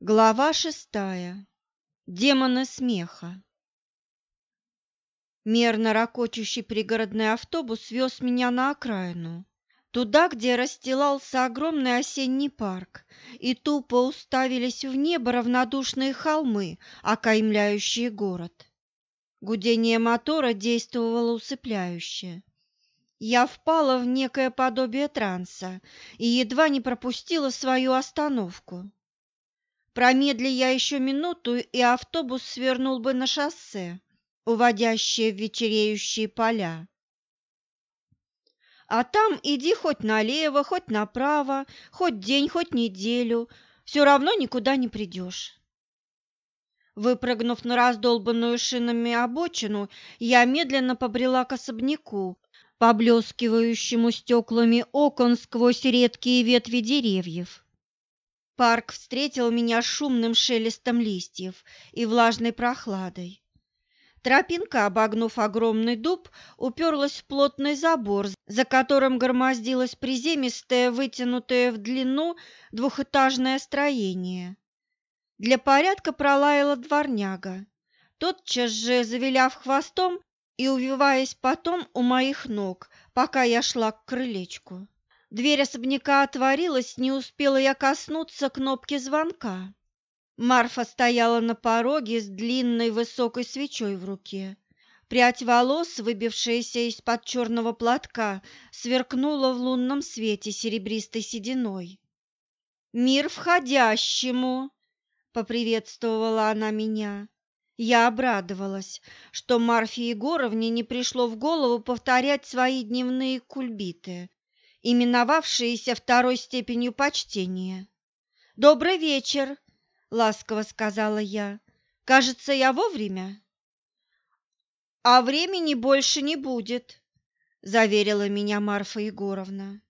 Глава шестая. Демоны смеха. Мерно ракочущий пригородный автобус вез меня на окраину, туда, где расстилался огромный осенний парк, и тупо уставились в небо равнодушные холмы, окаймляющие город. Гудение мотора действовало усыпляюще. Я впала в некое подобие транса и едва не пропустила свою остановку. Промедли я еще минуту, и автобус свернул бы на шоссе, уводящее в вечереющие поля. А там иди хоть налево, хоть направо, хоть день, хоть неделю, все равно никуда не придешь. Выпрыгнув на раздолбанную шинами обочину, я медленно побрела к особняку, поблескивающему стеклами окон сквозь редкие ветви деревьев. Парк встретил меня шумным шелестом листьев и влажной прохладой. Тропинка, обогнув огромный дуб, уперлась в плотный забор, за которым громоздилось приземистое, вытянутое в длину двухэтажное строение. Для порядка пролаяла дворняга, тотчас же завиляв хвостом и увиваясь потом у моих ног, пока я шла к крылечку. Дверь особняка отворилась, не успела я коснуться кнопки звонка. Марфа стояла на пороге с длинной высокой свечой в руке. Прядь волос, выбившаяся из-под черного платка, сверкнула в лунном свете серебристой сединой. «Мир входящему!» — поприветствовала она меня. Я обрадовалась, что Марфе Егоровне не пришло в голову повторять свои дневные кульбиты, именовавшиеся второй степенью почтения. «Добрый вечер!» — ласково сказала я. «Кажется, я вовремя?» «А времени больше не будет», — заверила меня Марфа Егоровна.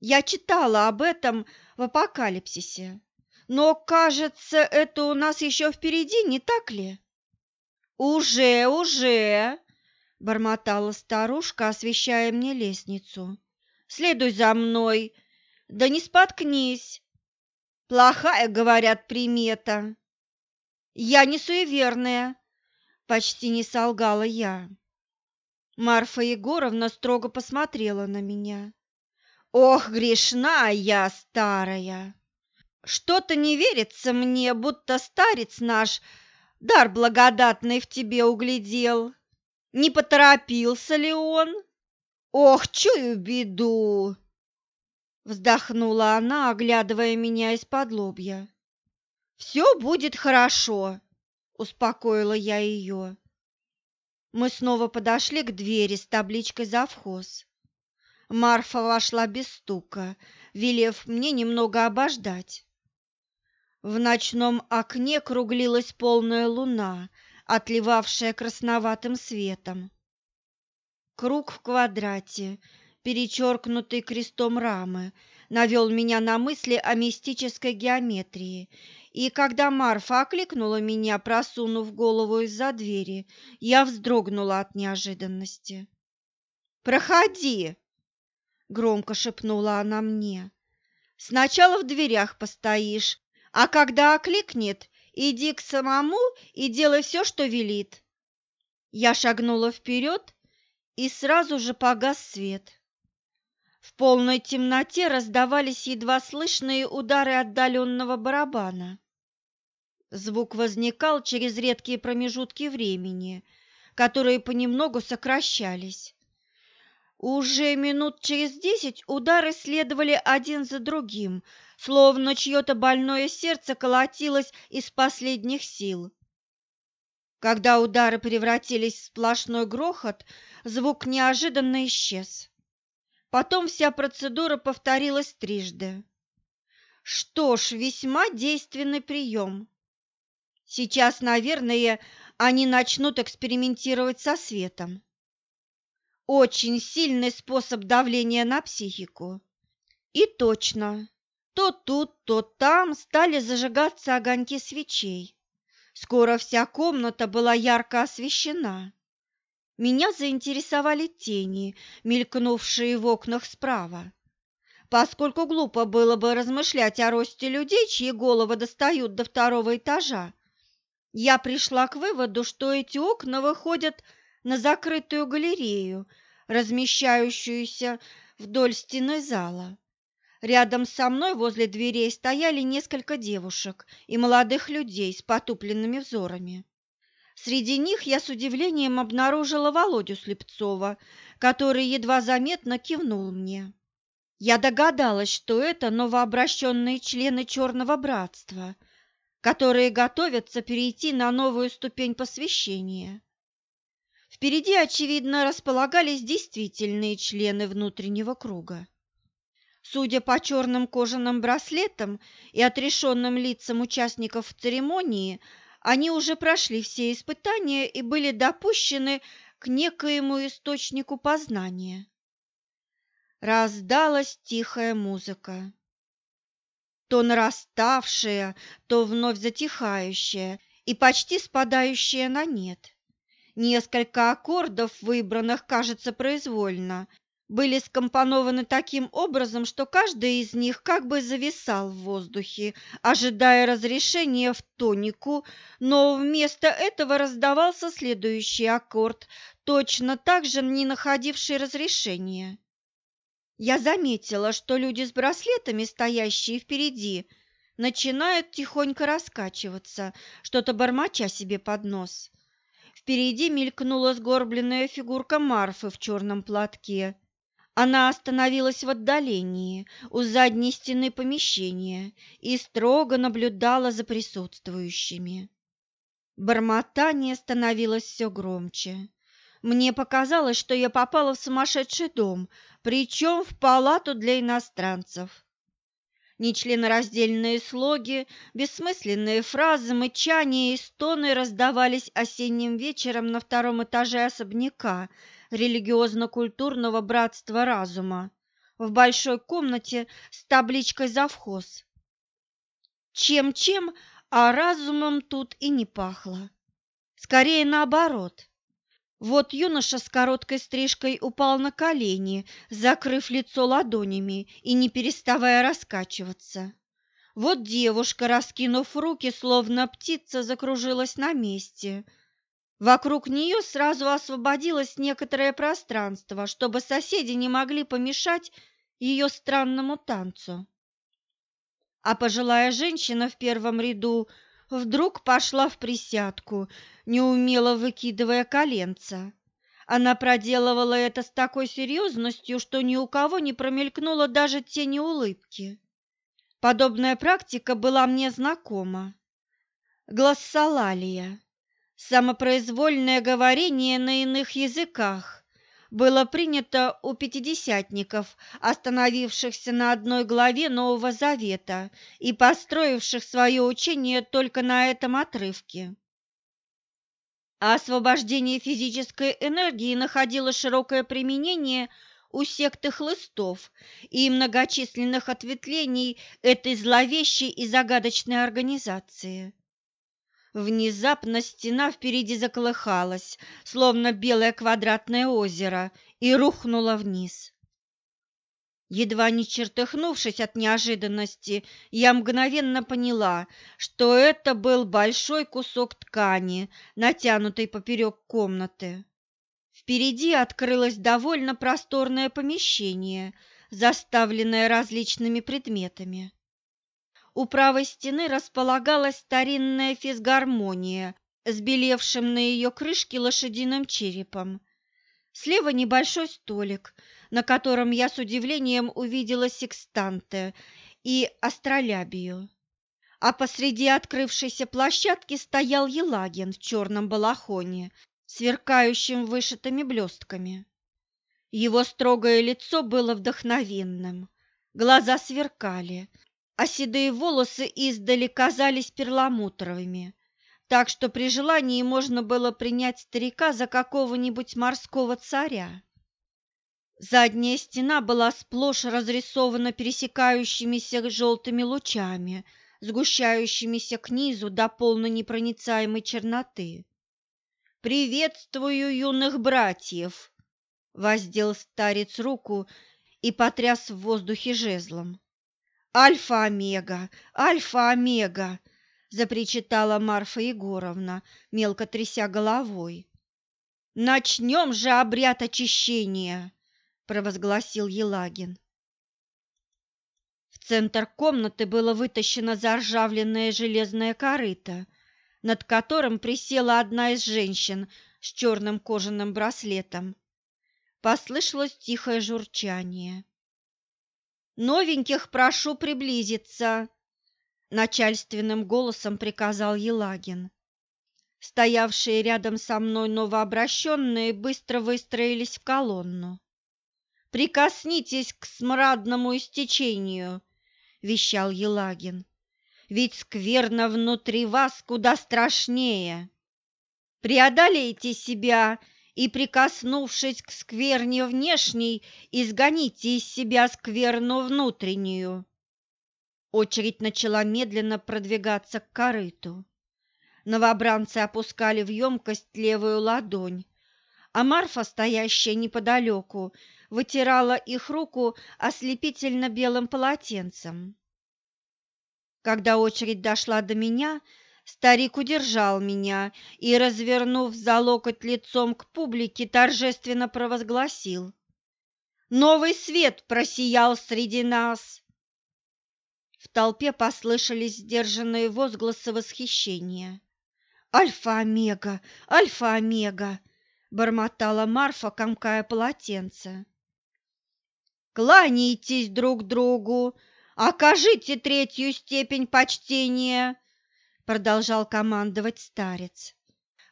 «Я читала об этом в апокалипсисе, но, кажется, это у нас еще впереди, не так ли?» «Уже, уже!» — бормотала старушка, освещая мне лестницу. Следуй за мной, да не споткнись. Плохая, говорят, примета. Я не суеверная, почти не солгала я. Марфа Егоровна строго посмотрела на меня. Ох, грешна я старая! Что-то не верится мне, будто старец наш дар благодатный в тебе углядел. Не поторопился ли он? Ох, чую беду! Вздохнула она, оглядывая меня из-под лобья. «Все будет хорошо, успокоила я ее. Мы снова подошли к двери с табличкой «Завхоз». Марфа вошла без стука, велев мне немного обождать. В ночном окне круглилась полная луна, отливавшая красноватым светом. Круг в квадрате, перечеркнутый крестом рамы, навел меня на мысли о мистической геометрии, и когда Марфа окликнула меня, просунув голову из-за двери, я вздрогнула от неожиданности. «Проходи!» — громко шепнула она мне. «Сначала в дверях постоишь, а когда окликнет, иди к самому и делай все, что велит». Я шагнула вперед и сразу же погас свет. В полной темноте раздавались едва слышные удары отдаленного барабана. Звук возникал через редкие промежутки времени, которые понемногу сокращались. Уже минут через десять удары следовали один за другим, словно чье-то больное сердце колотилось из последних сил. Когда удары превратились в сплошной грохот, звук неожиданно исчез. Потом вся процедура повторилась трижды. Что ж, весьма действенный прием. Сейчас, наверное, они начнут экспериментировать со светом. Очень сильный способ давления на психику. И точно, то тут, то там стали зажигаться огоньки свечей. Скоро вся комната была ярко освещена. Меня заинтересовали тени, мелькнувшие в окнах справа. поскольку глупо было бы размышлять о росте людей, чьи головы достают до второго этажа. Я пришла к выводу, что эти окна выходят на закрытую галерею, размещающуюся вдоль стены зала. Рядом со мной возле дверей стояли несколько девушек и молодых людей с потупленными взорами. Среди них я с удивлением обнаружила Володю Слепцова, который едва заметно кивнул мне. Я догадалась, что это новообращенные члены Черного Братства, которые готовятся перейти на новую ступень посвящения. Впереди, очевидно, располагались действительные члены внутреннего круга. Судя по черным кожаным браслетам и отрешенным лицам участников церемонии, они уже прошли все испытания и были допущены к некоему источнику познания. Раздалась тихая музыка, то нараставшая, то вновь затихающая и почти спадающая на нет. Несколько аккордов, выбранных, кажется, произвольно, были скомпонованы таким образом, что каждый из них как бы зависал в воздухе, ожидая разрешения в тонику, но вместо этого раздавался следующий аккорд, точно так же не находивший разрешения. Я заметила, что люди с браслетами, стоящие впереди, начинают тихонько раскачиваться, что-то бормоча себе под нос. Впереди мелькнула сгорбленная фигурка Марфы в черном платке. Она остановилась в отдалении, у задней стены помещения, и строго наблюдала за присутствующими. Бормотание становилось все громче. Мне показалось, что я попала в сумасшедший дом, причем в палату для иностранцев. Нечленораздельные слоги, бессмысленные фразы, мычания и стоны раздавались осенним вечером на втором этаже особняка религиозно-культурного братства разума в большой комнате с табличкой «Завхоз». Чем-чем, а разумом тут и не пахло. Скорее наоборот. Вот юноша с короткой стрижкой упал на колени, закрыв лицо ладонями и не переставая раскачиваться. Вот девушка, раскинув руки, словно птица, закружилась на месте. Вокруг нее сразу освободилось некоторое пространство, чтобы соседи не могли помешать ее странному танцу. А пожилая женщина в первом ряду вдруг пошла в присядку, неумело выкидывая коленца. Она проделывала это с такой серьезностью, что ни у кого не промелькнуло даже тени улыбки. Подобная практика была мне знакома. Глоссолалия – самопроизвольное говорение на иных языках, было принято у пятидесятников, остановившихся на одной главе Нового Завета и построивших свое учение только на этом отрывке. А освобождение физической энергии находило широкое применение у секты хлыстов и многочисленных ответвлений этой зловещей и загадочной организации. Внезапно стена впереди заколыхалась, словно белое квадратное озеро, и рухнула вниз. Едва не чертыхнувшись от неожиданности, я мгновенно поняла, что это был большой кусок ткани, натянутый поперек комнаты. Впереди открылось довольно просторное помещение, заставленное различными предметами. У правой стены располагалась старинная физгармония с белевшим на ее крышке лошадиным черепом. Слева небольшой столик, на котором я с удивлением увидела секстанты и астролябию. А посреди открывшейся площадки стоял Елагин в черном балахоне, сверкающим вышитыми блестками. Его строгое лицо было вдохновенным, глаза сверкали – а седые волосы издали казались перламутровыми, так что при желании можно было принять старика за какого-нибудь морского царя. Задняя стена была сплошь разрисована пересекающимися желтыми лучами, сгущающимися к низу до полнонепроницаемой черноты. «Приветствую юных братьев!» — воздел старец руку и потряс в воздухе жезлом. «Альфа-омега! Альфа-омега!» – запричитала Марфа Егоровна, мелко тряся головой. «Начнем же обряд очищения!» – провозгласил Елагин. В центр комнаты было вытащено заржавленное железное корыто, над которым присела одна из женщин с черным кожаным браслетом. Послышалось тихое журчание. «Новеньких прошу приблизиться!» – начальственным голосом приказал Елагин. Стоявшие рядом со мной новообращенные быстро выстроились в колонну. «Прикоснитесь к смрадному истечению!» – вещал Елагин. «Ведь скверно внутри вас куда страшнее. Преодолейте себя и, прикоснувшись к скверне внешней, изгоните из себя скверну внутреннюю». Очередь начала медленно продвигаться к корыту. Новобранцы опускали в емкость левую ладонь, а Марфа, стоящая неподалеку, вытирала их руку ослепительно белым полотенцем. Когда очередь дошла до меня, старик удержал меня и, развернув за локоть лицом к публике, торжественно провозгласил. «Новый свет просиял среди нас!» В толпе послышались сдержанные возгласы восхищения. «Альфа-омега! Альфа-омега!» – бормотала Марфа, комкая полотенце. «Кланяйтесь друг другу! Окажите третью степень почтения!» – продолжал командовать старец.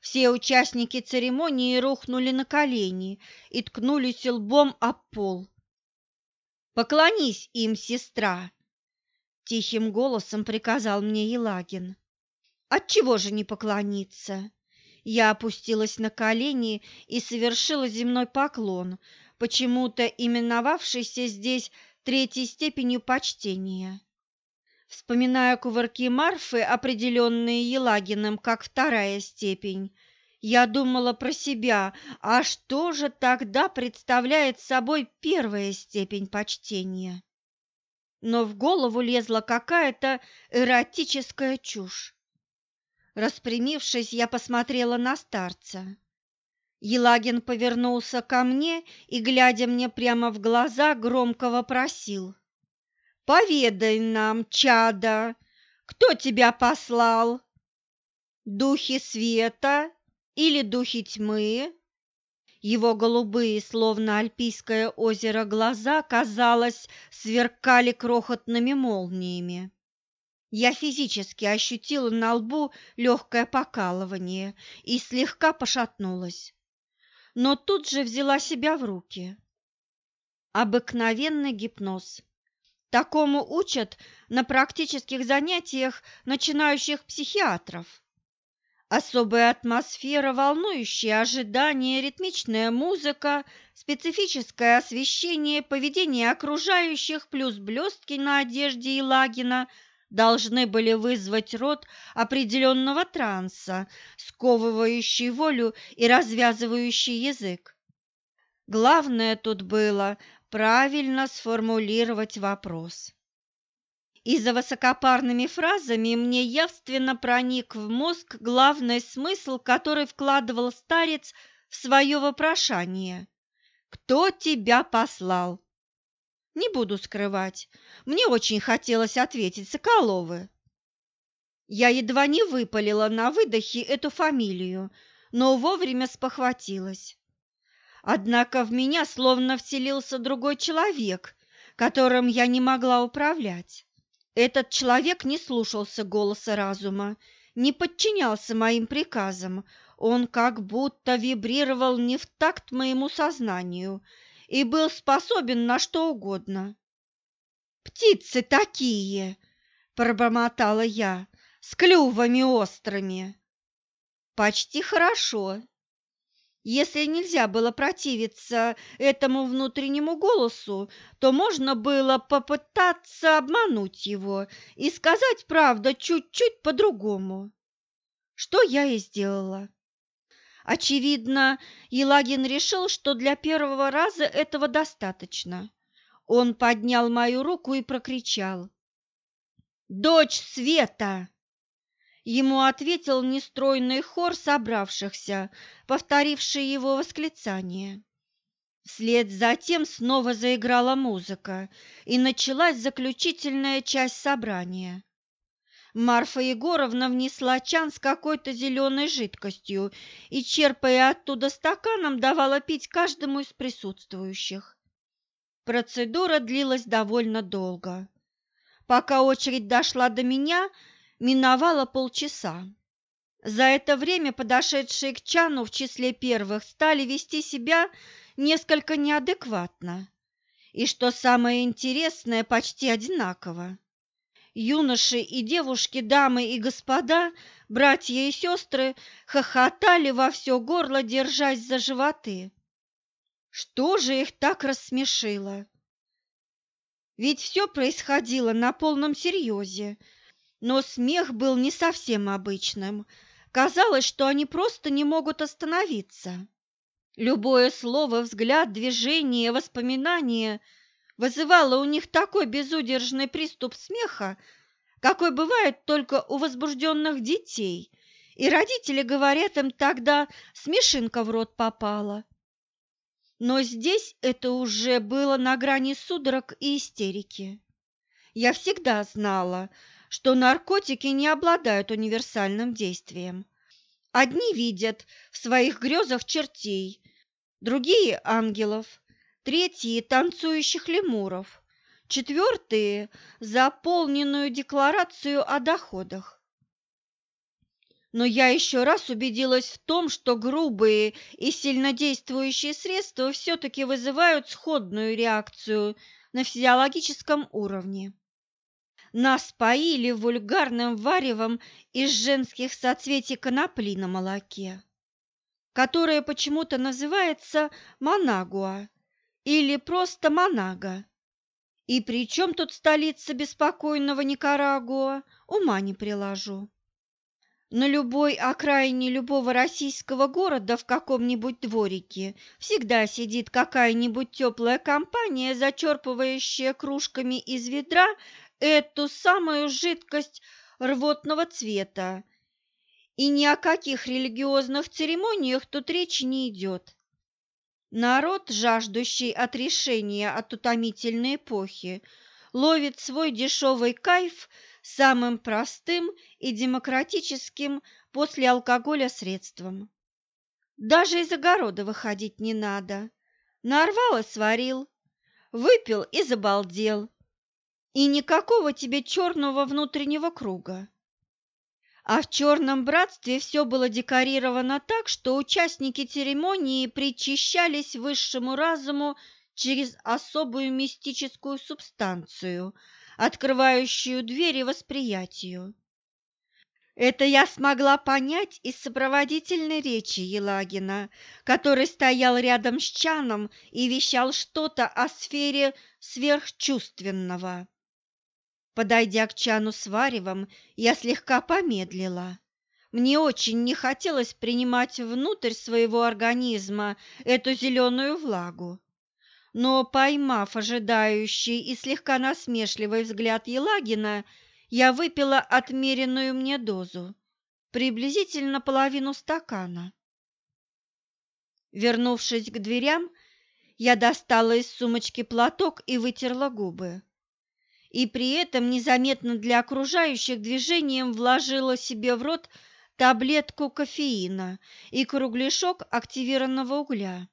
Все участники церемонии рухнули на колени и ткнулись лбом об пол. «Поклонись им, сестра!» – тихим голосом приказал мне Елагин. Отчего же не поклониться? Я опустилась на колени и совершила земной поклон, почему-то именовавшийся здесь третьей степенью почтения. Вспоминая кувырки Марфы, определенные Елагиным как вторая степень, я думала про себя, а что же тогда представляет собой первая степень почтения? Но в голову лезла какая-то эротическая чушь. Распрямившись, я посмотрела на старца. Елагин повернулся ко мне и, глядя мне прямо в глаза, громко вопросил. «Поведай нам, чада, кто тебя послал? Духи света или духи тьмы?» Его голубые, словно альпийское озеро, глаза, казалось, сверкали крохотными молниями. Я физически ощутила на лбу легкое покалывание и слегка пошатнулась, но тут же взяла себя в руки. Обыкновенный гипноз. Такому учат на практических занятиях начинающих психиатров. Особая атмосфера, волнующие ожидания, ритмичная музыка, специфическое освещение, поведение окружающих плюс блестки на одежде Елагина – должны были вызвать род определенного транса, сковывающий волю и развязывающий язык. Главное тут было правильно сформулировать вопрос. И за высокопарными фразами мне явственно проник в мозг главный смысл, который вкладывал старец в свое вопрошание. «Кто тебя послал?» Не буду скрывать, мне очень хотелось ответить Соколовы. Я едва не выпалила на выдохе эту фамилию, но вовремя спохватилась. Однако в меня словно вселился другой человек, которым я не могла управлять. Этот человек не слушался голоса разума, не подчинялся моим приказам, он как будто вибрировал не в такт моему сознанию и был способен на что угодно. «Птицы такие!» – пробормотала я, – «с клювами острыми». «Почти хорошо», если нельзя было противиться этому внутреннему голосу, то можно было попытаться обмануть его и сказать правду чуть-чуть по-другому. Что я и сделала. Очевидно, Елагин решил, что для первого раза этого достаточно. Он поднял мою руку и прокричал. «Дочь Света!» Ему ответил нестройный хор собравшихся, повторивший его восклицание. Вслед за тем снова заиграла музыка, и началась заключительная часть собрания. Марфа Егоровна внесла чан с какой-то зеленой жидкостью и, черпая оттуда стаканом, давала пить каждому из присутствующих. Процедура длилась довольно долго. Пока очередь дошла до меня, миновало полчаса. За это время подошедшие к чану в числе первых стали вести себя несколько неадекватно. И что самое интересное, почти одинаково. Юноши и девушки, дамы и господа, братья и сестры хохотали во все горло, держась за животы. Что же их так рассмешило? Ведь все происходило на полном серьезе, но смех был не совсем обычным. Казалось, что они просто не могут остановиться. Любое слово, взгляд, движение, воспоминание вызывало у них такой безудержный приступ смеха, какой бывает только у возбужденных детей, и родители говорят им тогда «смешинка в рот попала». Но здесь это уже было на грани судорог и истерики. Я всегда знала, что наркотики не обладают универсальным действием. Одни видят в своих грезах чертей, другие – ангелов, третьи – танцующих лемуров, четвертые – заполненную декларацию о доходах. Но я еще раз убедилась в том, что грубые и сильнодействующие средства все-таки вызывают сходную реакцию на физиологическом уровне. Нас поили вульгарным варевом из женских соцветий конопли на молоке которая почему-то называется Манагуа или просто Манага. И при чем тут столица беспокойного Никарагуа, ума не приложу. На любой окраине любого российского города в каком-нибудь дворике всегда сидит какая-нибудь теплая компания, зачерпывающая кружками из ведра эту самую жидкость рвотного цвета, и ни о каких религиозных церемониях тут речи не идет. Народ, жаждущий отрешения от утомительной эпохи, ловит свой дешевый кайф самым простым и демократическим после алкоголя средством. Даже из огорода выходить не надо. Нарвал и сварил, выпил и забалдел. И никакого тебе черного внутреннего круга. А в черном братстве все было декорировано так, что участники церемонии причащались высшему разуму через особую мистическую субстанцию, открывающую двери восприятию. Это я смогла понять из сопроводительной речи Елагина, который стоял рядом с Чаном и вещал что-то о сфере сверхчувственного. Подойдя к чану с варевом, я слегка помедлила. Мне очень не хотелось принимать внутрь своего организма эту зеленую влагу. Но, поймав ожидающий и слегка насмешливый взгляд Елагина, я выпила отмеренную мне дозу, приблизительно половину стакана. Вернувшись к дверям, я достала из сумочки платок и вытерла губы и при этом незаметно для окружающих движением вложила себе в рот таблетку кофеина и кругляшок активированного угля.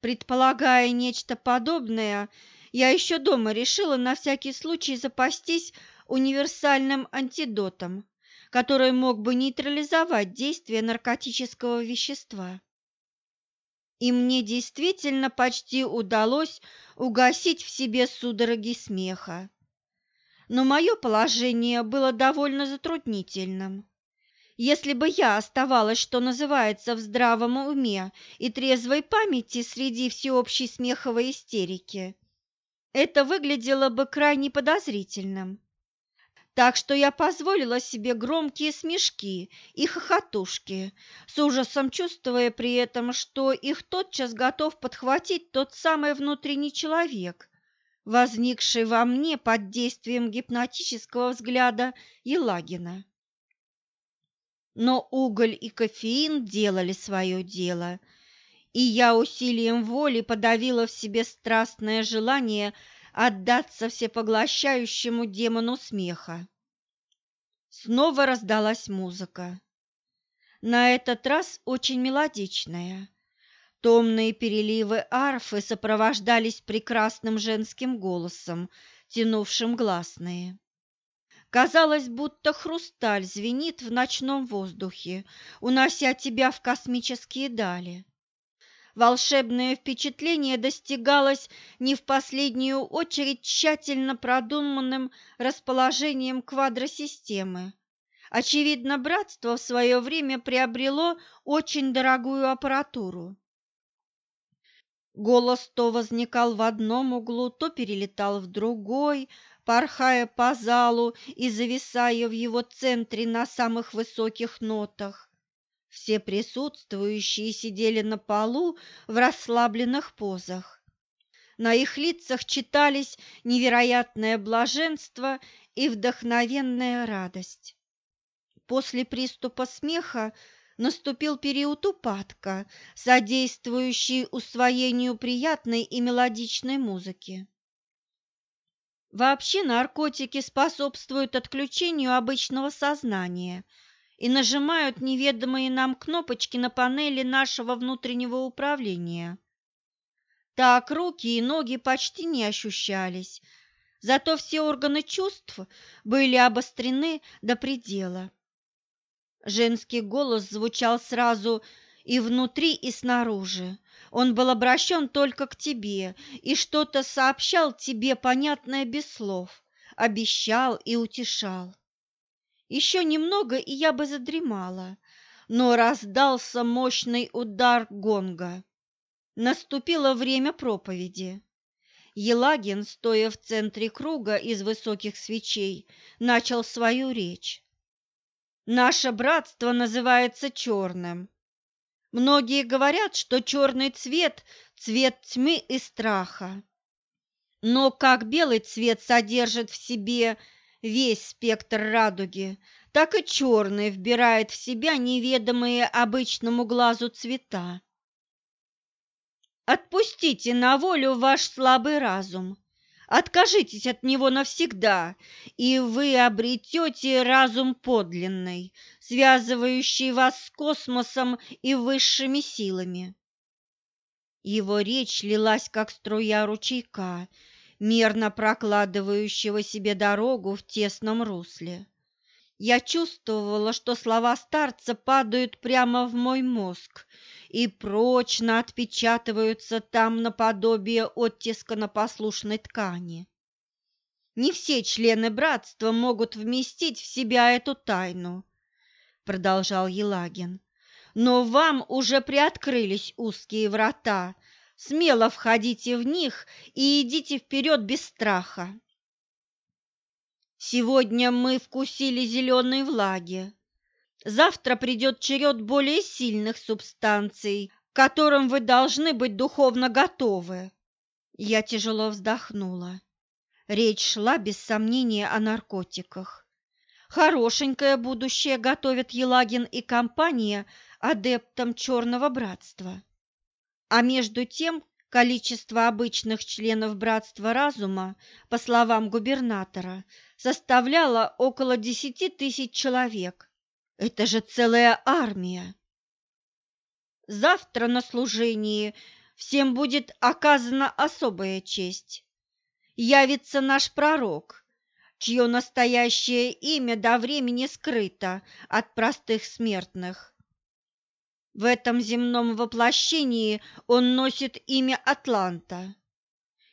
Предполагая нечто подобное, я еще дома решила на всякий случай запастись универсальным антидотом, который мог бы нейтрализовать действие наркотического вещества и мне действительно почти удалось угасить в себе судороги смеха. Но мое положение было довольно затруднительным. Если бы я оставалась, что называется, в здравом уме и трезвой памяти среди всеобщей смеховой истерики, это выглядело бы крайне подозрительным. Так что я позволила себе громкие смешки и хохотушки, с ужасом чувствуя при этом, что их тотчас готов подхватить тот самый внутренний человек, возникший во мне под действием гипнотического взгляда Елагина. Но уголь и кофеин делали свое дело, и я усилием воли подавила в себе страстное желание отдаться всепоглощающему демону смеха. Снова раздалась музыка. На этот раз очень мелодичная. Томные переливы арфы сопровождались прекрасным женским голосом, тянувшим гласные. Казалось, будто хрусталь звенит в ночном воздухе, унося тебя в космические дали. Волшебное впечатление достигалось не в последнюю очередь тщательно продуманным расположением квадросистемы. Очевидно, братство в свое время приобрело очень дорогую аппаратуру. Голос то возникал в одном углу, то перелетал в другой, порхая по залу и зависая в его центре на самых высоких нотах. Все присутствующие сидели на полу в расслабленных позах. На их лицах читались невероятное блаженство и вдохновенная радость. После приступа смеха наступил период упадка, содействующий усвоению приятной и мелодичной музыки. Вообще наркотики способствуют отключению обычного сознания и нажимают неведомые нам кнопочки на панели нашего внутреннего управления. Так руки и ноги почти не ощущались, зато все органы чувств были обострены до предела. Женский голос звучал сразу и внутри, и снаружи. Он был обращен только к тебе и что-то сообщал тебе, понятное без слов, обещал и утешал. Еще немного, и я бы задремала, но раздался мощный удар гонга. Наступило время проповеди. Елагин, стоя в центре круга из высоких свечей, начал свою речь. «Наше братство называется черным. Многие говорят, что черный цвет – цвет тьмы и страха. Но как белый цвет содержит в себе весь спектр радуги, так и черный вбирает в себя неведомые обычному глазу цвета. Отпустите на волю ваш слабый разум. Откажитесь от него навсегда, и вы обретете разум подлинный, связывающий вас с космосом и высшими силами. Его речь лилась, как струя ручейка, мерно прокладывающего себе дорогу в тесном русле. Я чувствовала, что слова старца падают прямо в мой мозг и прочно отпечатываются там наподобие оттиска на послушной ткани. Не все члены братства могут вместить в себя эту тайну, продолжал Елагин. Но вам уже приоткрылись узкие врата. Смело входите в них и идите вперед без страха. Сегодня мы вкусили зеленой влаги. Завтра придет черед более сильных субстанций, к которым вы должны быть духовно готовы. Я тяжело вздохнула. Речь шла без сомнения о наркотиках. Хорошенькое будущее готовят Елагин и компания адептам Черного Братства. А между тем количество обычных членов Братства Разума, по словам губернатора, составляла около десяти тысяч человек. Это же целая армия. Завтра на служении всем будет оказана особая честь. Явится наш пророк, чье настоящее имя до времени скрыто от простых смертных. В этом земном воплощении он носит имя Атланта.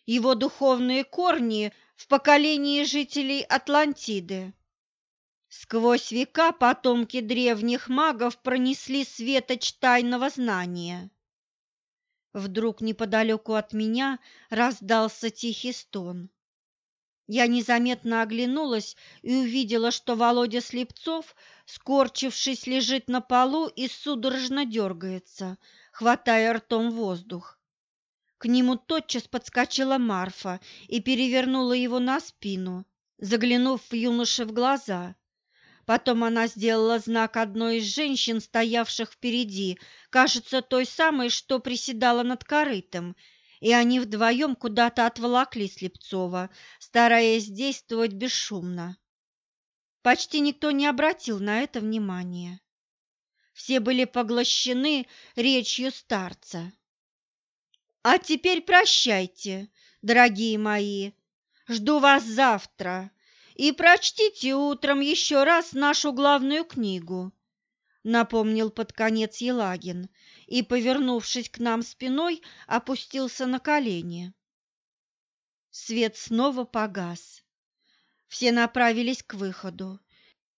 Его духовные корни в поколении жителей Атлантиды. Сквозь века потомки древних магов пронесли светоч тайного знания. Вдруг неподалеку от меня раздался тихий стон. Я незаметно оглянулась и увидела, что Володя Слепцов, скорчившись, лежит на полу и судорожно дергается, хватая ртом воздух. К нему тотчас подскочила Марфа и перевернула его на спину, заглянув в юноше в глаза. Потом она сделала знак одной из женщин, стоявших впереди, кажется, той самой, что приседала над корытом, и они вдвоем куда-то отволокли Слепцова, стараясь действовать бесшумно. Почти никто не обратил на это внимания. Все были поглощены речью старца. «А теперь прощайте, дорогие мои, жду вас завтра и прочтите утром еще раз нашу главную книгу», напомнил под конец Елагин и, повернувшись к нам спиной, опустился на колени. Свет снова погас. Все направились к выходу.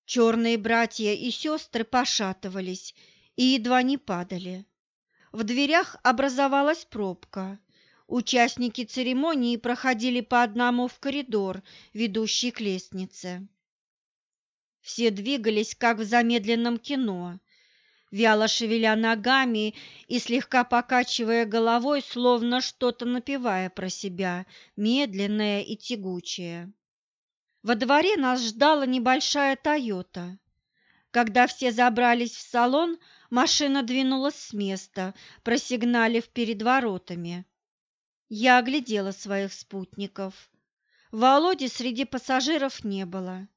Черные братья и сестры пошатывались и едва не падали. В дверях образовалась пробка. Участники церемонии проходили по одному в коридор, ведущий к лестнице. Все двигались, как в замедленном кино, вяло шевеля ногами и слегка покачивая головой, словно что-то напевая про себя, медленное и тягучее. Во дворе нас ждала небольшая «Тойота». Когда все забрались в салон, машина двинулась с места, просигналив перед воротами. Я оглядела своих спутников. Володи среди пассажиров не было.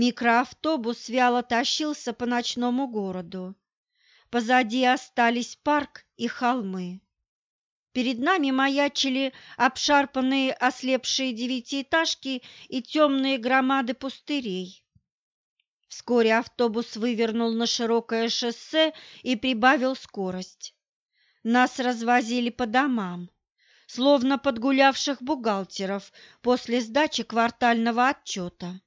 Микроавтобус вяло тащился по ночному городу. Позади остались парк и холмы. Перед нами маячили обшарпанные ослепшие девятиэтажки и темные громады пустырей. Вскоре автобус вывернул на широкое шоссе и прибавил скорость. Нас развозили по домам словно подгулявших бухгалтеров после сдачи квартального отчета.